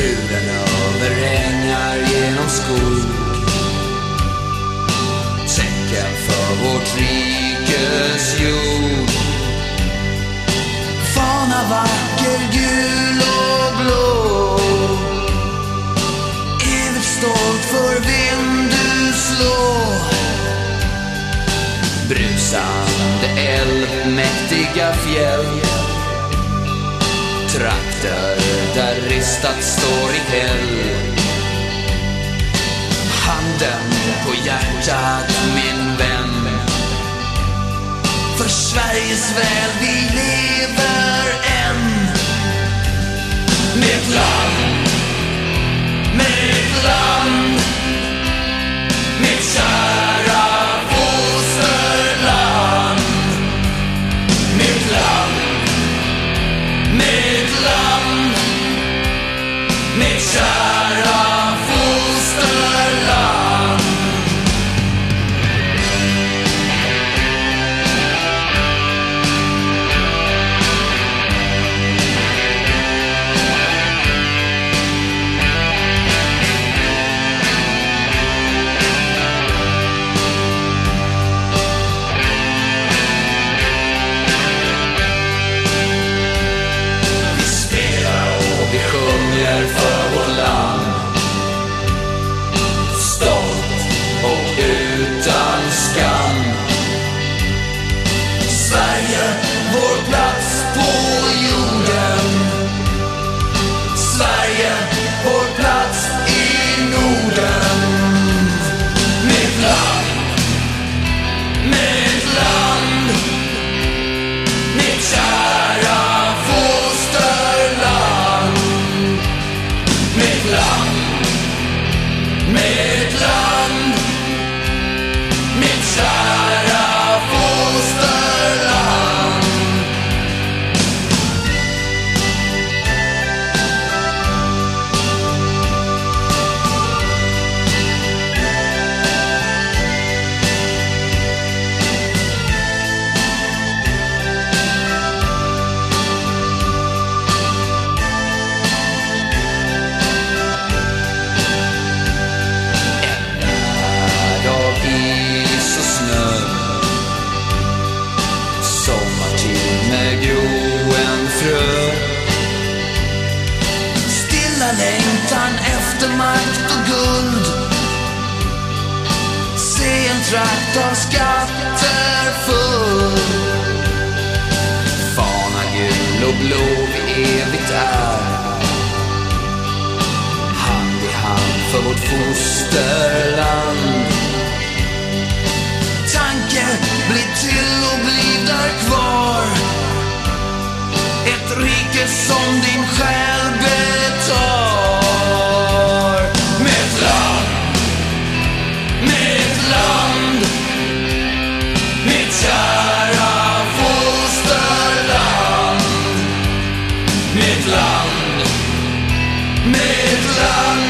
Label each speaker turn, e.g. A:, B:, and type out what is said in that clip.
A: Buren över ängar genom skog. Tecken för vårt rikes jord. Fana vacker, gul och blå. Evigt stolt för vind du slår. Brusande älv, mäktiga fjäll. Trakter där ristat står i häll Handen på hjärtat min vän. För Sveriges väl vi lever. Mitt Mitt land Mitt land Stilla längtan efter makt och guld. Se en trakt av skatter full. Fana gul och blå vi evigt är. Hand i hand för vårt fosterland. Tanke blir till och blir där kvar. Ett rike som din själ sår. Mitt land, mitt land, mitt kära fosterland. Mitt land, mitt land.